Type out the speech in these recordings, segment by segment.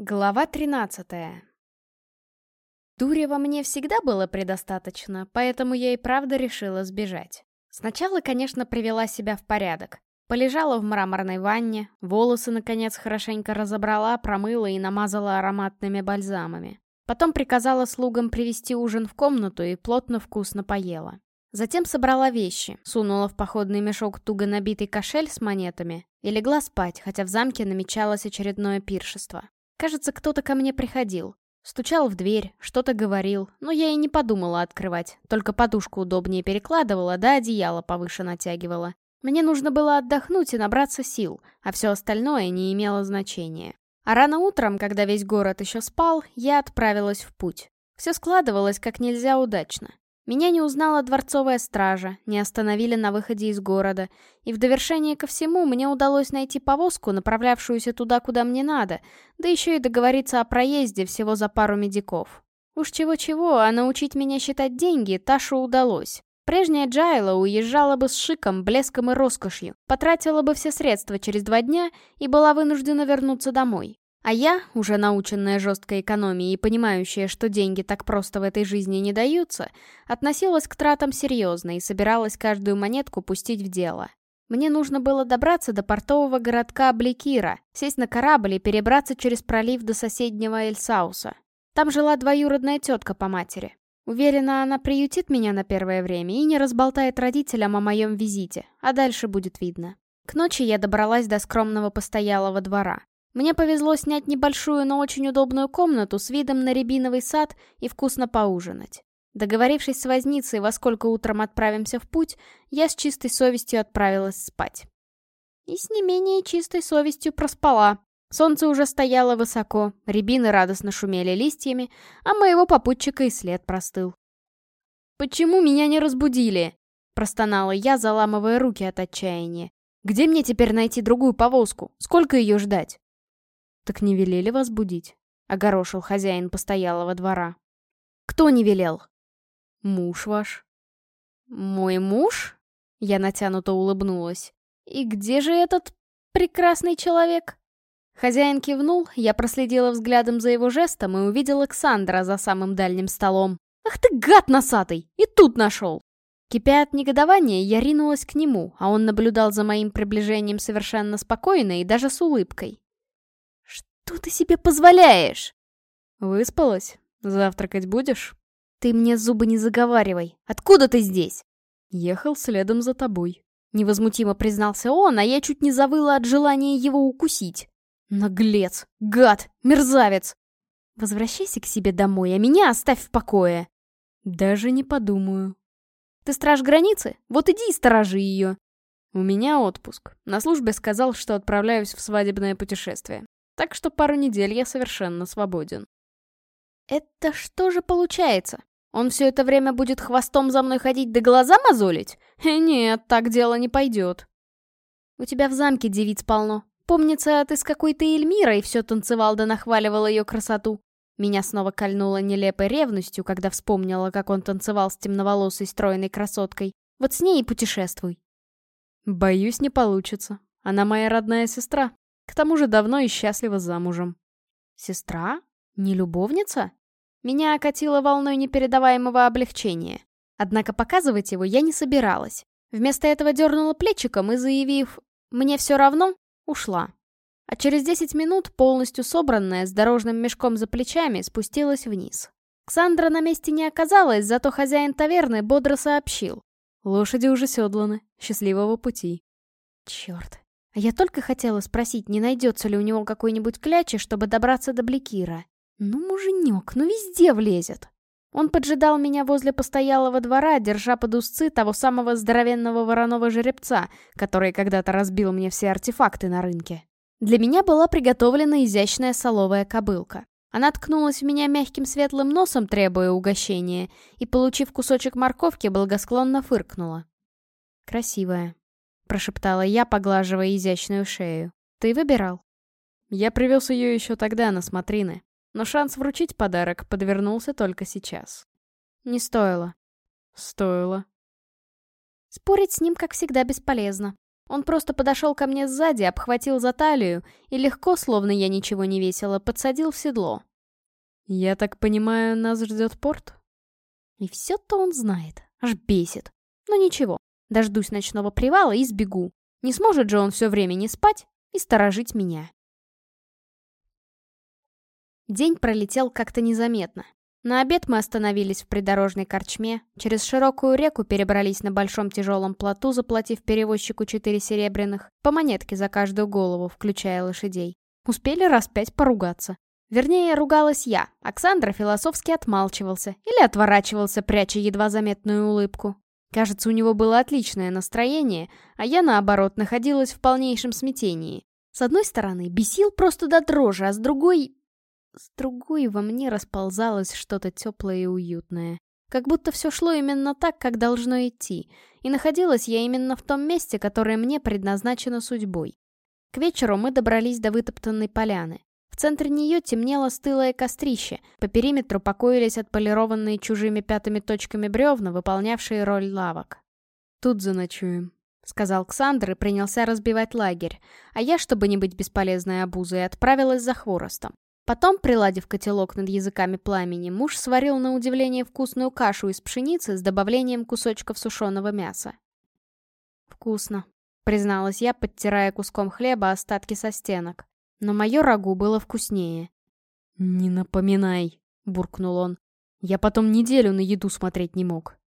Глава 13 Дури во мне всегда было предостаточно, поэтому я и правда решила сбежать. Сначала, конечно, привела себя в порядок. Полежала в мраморной ванне, волосы, наконец, хорошенько разобрала, промыла и намазала ароматными бальзамами. Потом приказала слугам привезти ужин в комнату и плотно вкусно поела. Затем собрала вещи, сунула в походный мешок туго набитый кошель с монетами и легла спать, хотя в замке намечалось очередное пиршество. Кажется, кто-то ко мне приходил. Стучал в дверь, что-то говорил, но я и не подумала открывать, только подушку удобнее перекладывала, да одеяло повыше натягивала. Мне нужно было отдохнуть и набраться сил, а все остальное не имело значения. А рано утром, когда весь город еще спал, я отправилась в путь. Все складывалось как нельзя удачно. Меня не узнала дворцовая стража, не остановили на выходе из города, и в довершение ко всему мне удалось найти повозку, направлявшуюся туда, куда мне надо, да еще и договориться о проезде всего за пару медиков. Уж чего-чего, а научить меня считать деньги Ташу удалось. Прежняя Джайла уезжала бы с шиком, блеском и роскошью, потратила бы все средства через два дня и была вынуждена вернуться домой. А я, уже наученная жесткой экономией и понимающая, что деньги так просто в этой жизни не даются, относилась к тратам серьезно и собиралась каждую монетку пустить в дело. Мне нужно было добраться до портового городка Бликира, сесть на корабль и перебраться через пролив до соседнего Эльсауса. Там жила двоюродная тетка по матери. Уверена, она приютит меня на первое время и не разболтает родителям о моем визите, а дальше будет видно. К ночи я добралась до скромного постоялого двора. Мне повезло снять небольшую, но очень удобную комнату с видом на рябиновый сад и вкусно поужинать. Договорившись с возницей, во сколько утром отправимся в путь, я с чистой совестью отправилась спать. И с не менее чистой совестью проспала. Солнце уже стояло высоко, рябины радостно шумели листьями, а моего попутчика и след простыл. «Почему меня не разбудили?» — простонала я, заламывая руки от отчаяния. «Где мне теперь найти другую повозку? Сколько ее ждать?» «Так не велели вас будить?» — огорошил хозяин постоялого двора. «Кто не велел?» «Муж ваш». «Мой муж?» — я натянуто улыбнулась. «И где же этот прекрасный человек?» Хозяин кивнул, я проследила взглядом за его жестом и увидела Александра за самым дальним столом. «Ах ты гад носатый! И тут нашел!» Кипя от негодования, я ринулась к нему, а он наблюдал за моим приближением совершенно спокойно и даже с улыбкой. «Что ты себе позволяешь?» «Выспалась? Завтракать будешь?» «Ты мне зубы не заговаривай. Откуда ты здесь?» «Ехал следом за тобой», — невозмутимо признался он, а я чуть не завыла от желания его укусить. «Наглец! Гад! Мерзавец!» «Возвращайся к себе домой, а меня оставь в покое!» «Даже не подумаю». «Ты страж границы? Вот иди и сторожи ее!» «У меня отпуск. На службе сказал, что отправляюсь в свадебное путешествие. Так что пару недель я совершенно свободен. Это что же получается? Он все это время будет хвостом за мной ходить да глаза мозолить? Э, нет, так дело не пойдет. У тебя в замке девиц полно. Помнится, ты с какой-то Эльмирой все танцевал да нахваливал ее красоту. Меня снова кольнуло нелепой ревностью, когда вспомнила, как он танцевал с темноволосой стройной красоткой. Вот с ней и путешествуй. Боюсь, не получится. Она моя родная сестра. К тому же давно и счастлива замужем. Сестра? Не любовница? Меня окатило волной непередаваемого облегчения. Однако показывать его я не собиралась. Вместо этого дернула плечиком и, заявив «мне все равно», ушла. А через 10 минут, полностью собранная, с дорожным мешком за плечами, спустилась вниз. Ксандра на месте не оказалась, зато хозяин таверны бодро сообщил. Лошади уже седланы. Счастливого пути. Черт, я только хотела спросить, не найдется ли у него какой-нибудь клячи, чтобы добраться до Бликира. Ну, муженек, ну везде влезет. Он поджидал меня возле постоялого двора, держа под узцы того самого здоровенного вороного жеребца, который когда-то разбил мне все артефакты на рынке. Для меня была приготовлена изящная соловая кобылка. Она ткнулась в меня мягким светлым носом, требуя угощения, и, получив кусочек морковки, благосклонно фыркнула. Красивая прошептала я, поглаживая изящную шею. «Ты выбирал?» Я привез ее еще тогда на смотрины, но шанс вручить подарок подвернулся только сейчас. Не стоило. Стоило. Спорить с ним, как всегда, бесполезно. Он просто подошел ко мне сзади, обхватил за талию и легко, словно я ничего не весила, подсадил в седло. «Я так понимаю, нас ждет порт?» И все-то он знает, аж бесит. Но ничего, дождусь ночного привала и сбегу. Не сможет же он все время не спать и сторожить меня. День пролетел как-то незаметно. На обед мы остановились в придорожной корчме, через широкую реку перебрались на большом тяжелом плоту, заплатив перевозчику четыре серебряных, по монетке за каждую голову, включая лошадей. Успели раз пять поругаться. Вернее, ругалась я. Оксандра философски отмалчивался или отворачивался, пряча едва заметную улыбку. Кажется, у него было отличное настроение, а я, наоборот, находилась в полнейшем смятении. С одной стороны, бесил просто до дрожи, а с другой... С другой во мне расползалось что-то теплое и уютное. Как будто все шло именно так, как должно идти, и находилась я именно в том месте, которое мне предназначено судьбой. К вечеру мы добрались до вытоптанной поляны. В центре нее темнело стылое кострище, по периметру покоились отполированные чужими пятыми точками бревна, выполнявшие роль лавок. «Тут заночуем», — сказал Ксандр и принялся разбивать лагерь, а я, чтобы не быть бесполезной обузой, отправилась за хворостом. Потом, приладив котелок над языками пламени, муж сварил на удивление вкусную кашу из пшеницы с добавлением кусочков сушеного мяса. «Вкусно», — призналась я, подтирая куском хлеба остатки со стенок. Но мое рагу было вкуснее. «Не напоминай», — буркнул он. «Я потом неделю на еду смотреть не мог».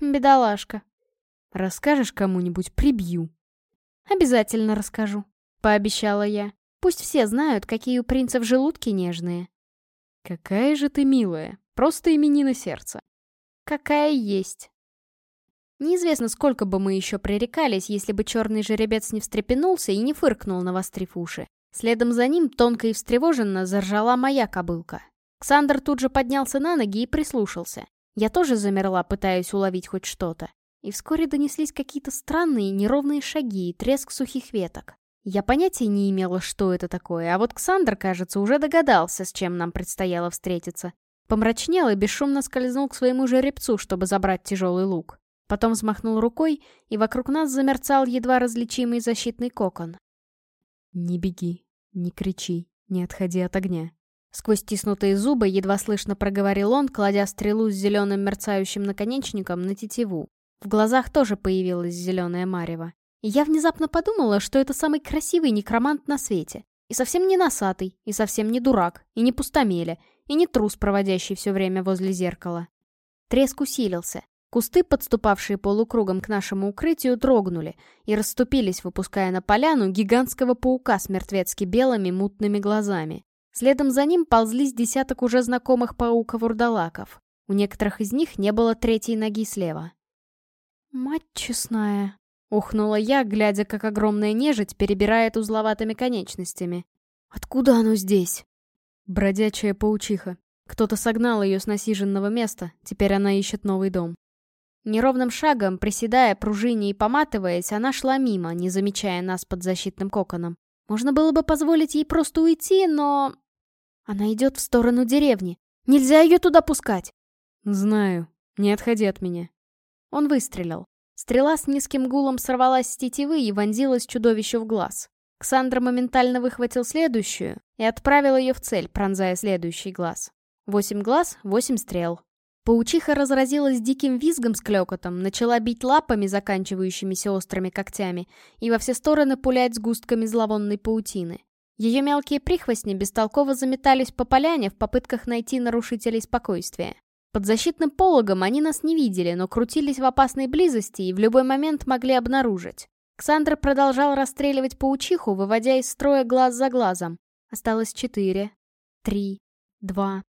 «Бедолашка». «Расскажешь кому-нибудь, прибью». «Обязательно расскажу», — пообещала я. Пусть все знают, какие у принцев желудки нежные. Какая же ты милая, просто именина сердца. Какая есть. Неизвестно, сколько бы мы еще пререкались, если бы черный жеребец не встрепенулся и не фыркнул, навострив уши. Следом за ним, тонко и встревоженно, заржала моя кобылка. Ксандр тут же поднялся на ноги и прислушался. Я тоже замерла, пытаясь уловить хоть что-то. И вскоре донеслись какие-то странные неровные шаги и треск сухих веток. Я понятия не имела, что это такое, а вот Ксандр, кажется, уже догадался, с чем нам предстояло встретиться. Помрачнел и бесшумно скользнул к своему жеребцу, чтобы забрать тяжелый лук. Потом взмахнул рукой, и вокруг нас замерцал едва различимый защитный кокон. «Не беги, не кричи, не отходи от огня». Сквозь стиснутые зубы едва слышно проговорил он, кладя стрелу с зеленым мерцающим наконечником на тетиву. В глазах тоже появилась зеленая марево. И я внезапно подумала, что это самый красивый некромант на свете. И совсем не носатый, и совсем не дурак, и не пустомеля, и не трус, проводящий все время возле зеркала. Треск усилился. Кусты, подступавшие полукругом к нашему укрытию, дрогнули и расступились, выпуская на поляну гигантского паука с мертвецки белыми мутными глазами. Следом за ним ползлись десяток уже знакомых пауков-урдалаков. У некоторых из них не было третьей ноги слева. «Мать честная», Ухнула я, глядя, как огромная нежить перебирает узловатыми конечностями. «Откуда оно здесь?» Бродячая паучиха. Кто-то согнал ее с насиженного места, теперь она ищет новый дом. Неровным шагом, приседая, пружине и поматываясь, она шла мимо, не замечая нас под защитным коконом. Можно было бы позволить ей просто уйти, но... Она идет в сторону деревни. Нельзя ее туда пускать. Знаю. Не отходи от меня. Он выстрелил. Стрела с низким гулом сорвалась с тетивы и вонзилась чудовищу в глаз. Ксандра моментально выхватил следующую и отправил ее в цель, пронзая следующий глаз. Восемь глаз, восемь стрел. Паучиха разразилась диким визгом с клёкотом, начала бить лапами, заканчивающимися острыми когтями, и во все стороны пулять сгустками зловонной паутины. Ее мелкие прихвостни бестолково заметались по поляне в попытках найти нарушителей спокойствия. Под защитным пологом они нас не видели, но крутились в опасной близости и в любой момент могли обнаружить. Ксандр продолжал расстреливать паучиху, выводя из строя глаз за глазом. Осталось четыре, три, два.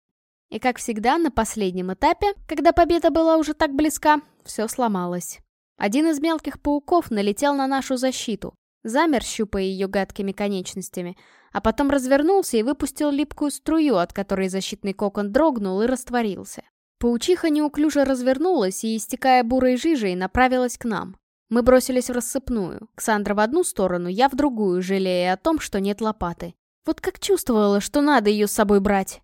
И как всегда, на последнем этапе, когда победа была уже так близка, все сломалось. Один из мелких пауков налетел на нашу защиту, замер, щупая ее гадкими конечностями, а потом развернулся и выпустил липкую струю, от которой защитный кокон дрогнул и растворился. Паучиха неуклюже развернулась и, истекая бурой жижей, направилась к нам. Мы бросились в рассыпную. Ксандра в одну сторону, я в другую, жалея о том, что нет лопаты. Вот как чувствовала, что надо ее с собой брать.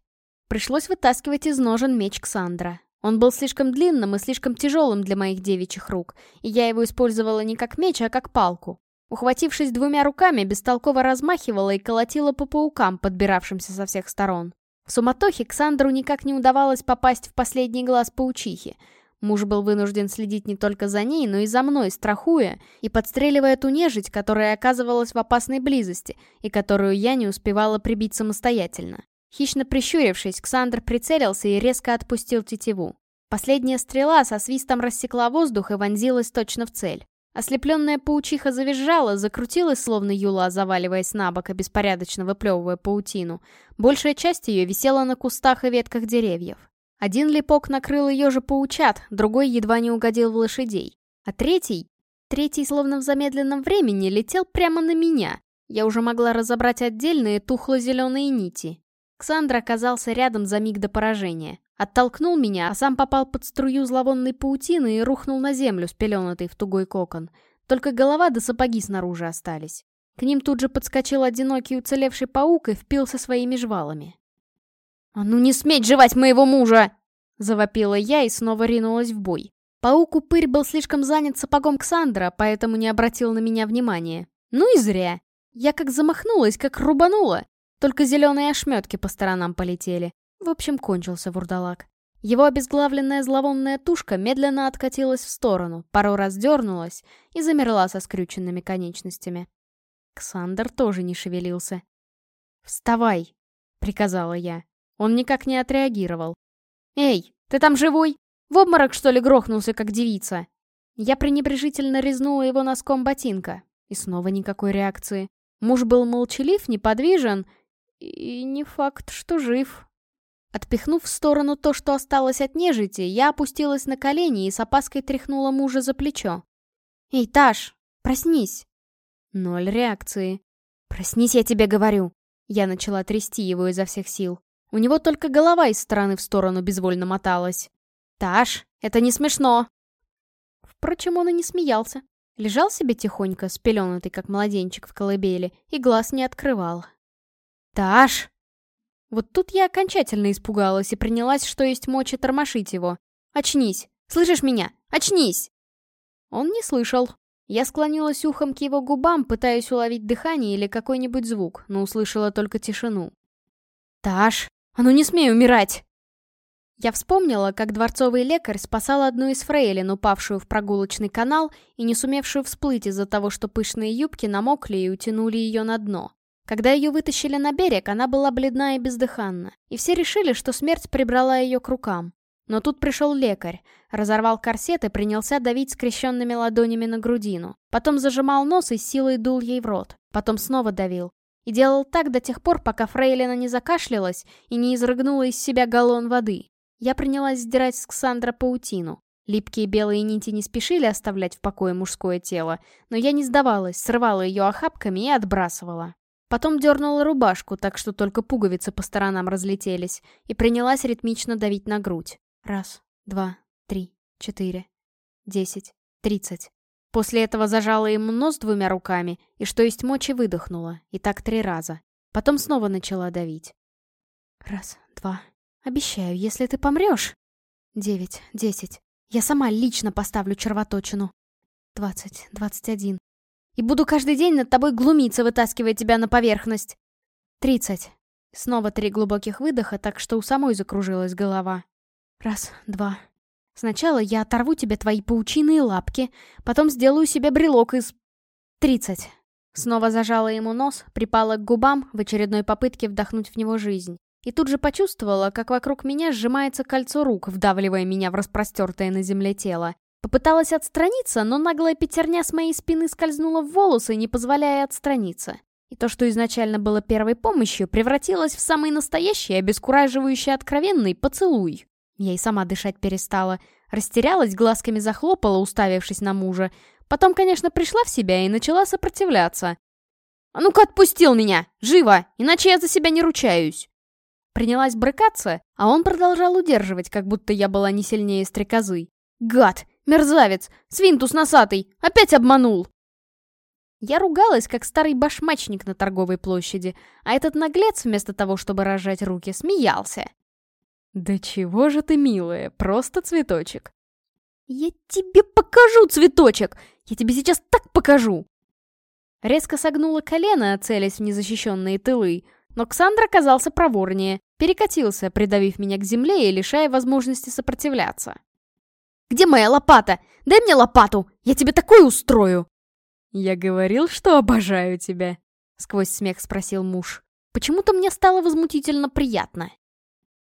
Пришлось вытаскивать из ножен меч Ксандра. Он был слишком длинным и слишком тяжелым для моих девичьих рук, и я его использовала не как меч, а как палку. Ухватившись двумя руками, бестолково размахивала и колотила по паукам, подбиравшимся со всех сторон. В суматохе Ксандру никак не удавалось попасть в последний глаз паучихи. Муж был вынужден следить не только за ней, но и за мной, страхуя и подстреливая ту нежить, которая оказывалась в опасной близости и которую я не успевала прибить самостоятельно. Хищно прищурившись, Ксандр прицелился и резко отпустил тетиву. Последняя стрела со свистом рассекла воздух и вонзилась точно в цель. Ослепленная паучиха завизжала, закрутилась, словно юла, заваливаясь на бок и беспорядочно выплевывая паутину. Большая часть ее висела на кустах и ветках деревьев. Один липок накрыл ее же паучат, другой едва не угодил в лошадей. А третий... Третий, словно в замедленном времени, летел прямо на меня. Я уже могла разобрать отдельные тухло-зеленые нити. Ксандр оказался рядом за миг до поражения. Оттолкнул меня, а сам попал под струю зловонной паутины и рухнул на землю, спеленатый в тугой кокон. Только голова да сапоги снаружи остались. К ним тут же подскочил одинокий уцелевший паук и впился своими жвалами. «А ну не сметь жевать моего мужа!» Завопила я и снова ринулась в бой. Паук-упырь был слишком занят сапогом Ксандра, поэтому не обратил на меня внимания. Ну и зря. Я как замахнулась, как рубанула. Только зеленые ошметки по сторонам полетели. В общем, кончился вурдалак. Его обезглавленная зловонная тушка медленно откатилась в сторону, пару раз дернулась и замерла со скрюченными конечностями. Ксандр тоже не шевелился. «Вставай!» — приказала я. Он никак не отреагировал. «Эй, ты там живой? В обморок, что ли, грохнулся, как девица?» Я пренебрежительно резнула его носком ботинка. И снова никакой реакции. Муж был молчалив, неподвижен и не факт, что жив. Отпихнув в сторону то, что осталось от нежити, я опустилась на колени и с опаской тряхнула мужа за плечо. «Эй, Таш, проснись!» Ноль реакции. «Проснись, я тебе говорю!» Я начала трясти его изо всех сил. У него только голова из стороны в сторону безвольно моталась. «Таш, это не смешно!» Впрочем, он и не смеялся. Лежал себе тихонько, спеленутый, как младенчик в колыбели, и глаз не открывал. «Таш!» Вот тут я окончательно испугалась и принялась, что есть мочи, тормошить его. «Очнись! Слышишь меня? Очнись!» Он не слышал. Я склонилась ухом к его губам, пытаясь уловить дыхание или какой-нибудь звук, но услышала только тишину. «Таш, а ну не смей умирать!» Я вспомнила, как дворцовый лекарь спасал одну из фрейлин, упавшую в прогулочный канал и не сумевшую всплыть из-за того, что пышные юбки намокли и утянули ее на дно. Когда ее вытащили на берег, она была бледна и бездыханна, и все решили, что смерть прибрала ее к рукам. Но тут пришел лекарь, разорвал корсет и принялся давить скрещенными ладонями на грудину. Потом зажимал нос и силой дул ей в рот. Потом снова давил. И делал так до тех пор, пока Фрейлина не закашлялась и не изрыгнула из себя галлон воды. Я принялась сдирать с Ксандра паутину. Липкие белые нити не спешили оставлять в покое мужское тело, но я не сдавалась, срывала ее охапками и отбрасывала. Потом дернула рубашку, так что только пуговицы по сторонам разлетелись, и принялась ритмично давить на грудь. Раз, два, три, четыре, десять, тридцать. После этого зажала ему нос двумя руками и что есть мочи выдохнула, и так три раза. Потом снова начала давить. Раз, два. Обещаю, если ты помрешь... Девять, десять. Я сама лично поставлю червоточину. Двадцать, двадцать один. И буду каждый день над тобой глумиться, вытаскивая тебя на поверхность. Тридцать. Снова три глубоких выдоха, так что у самой закружилась голова. Раз, два. Сначала я оторву тебе твои паучиные лапки, потом сделаю себе брелок из... Тридцать. Снова зажала ему нос, припала к губам в очередной попытке вдохнуть в него жизнь. И тут же почувствовала, как вокруг меня сжимается кольцо рук, вдавливая меня в распростертое на земле тело. Попыталась отстраниться, но наглая пятерня с моей спины скользнула в волосы, не позволяя отстраниться. И то, что изначально было первой помощью, превратилось в самый настоящий, обескураживающий откровенный поцелуй. Я и сама дышать перестала. Растерялась, глазками захлопала, уставившись на мужа. Потом, конечно, пришла в себя и начала сопротивляться. «А ну-ка отпустил меня! Живо! Иначе я за себя не ручаюсь!» Принялась брыкаться, а он продолжал удерживать, как будто я была не сильнее стрекозы. «Гад! Мерзавец! Свинтус носатый! Опять обманул!» Я ругалась, как старый башмачник на торговой площади, а этот наглец, вместо того, чтобы разжать руки, смеялся. «Да чего же ты, милая, просто цветочек!» «Я тебе покажу, цветочек! Я тебе сейчас так покажу!» Резко согнула колено, целясь в незащищенные тылы, но Ксандр оказался проворнее, перекатился, придавив меня к земле и лишая возможности сопротивляться. «Где моя лопата? Дай мне лопату! Я тебе такое устрою!» «Я говорил, что обожаю тебя», — сквозь смех спросил муж. «Почему-то мне стало возмутительно приятно.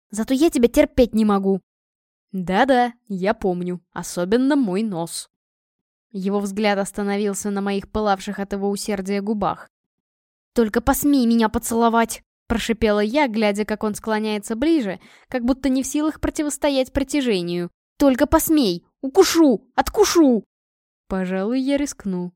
Зато я тебя терпеть не могу». «Да-да, я помню, особенно мой нос». Его взгляд остановился на моих пылавших от его усердия губах. «Только посмей меня поцеловать!» Прошипела я, глядя, как он склоняется ближе, как будто не в силах противостоять притяжению. «Только посмей! Укушу! Откушу!» «Пожалуй, я рискну».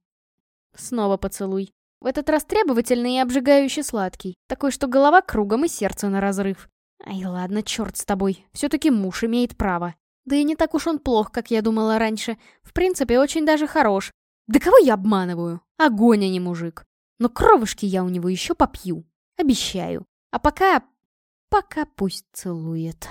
Снова поцелуй. В этот раз требовательный и обжигающе сладкий. Такой, что голова кругом и сердце на разрыв. Ай, ладно, черт с тобой. Все-таки муж имеет право. Да и не так уж он плох, как я думала раньше. В принципе, очень даже хорош. Да кого я обманываю? Огонь, а не мужик. Но кровушки я у него еще попью. Обещаю. А пока... Пока пусть целует.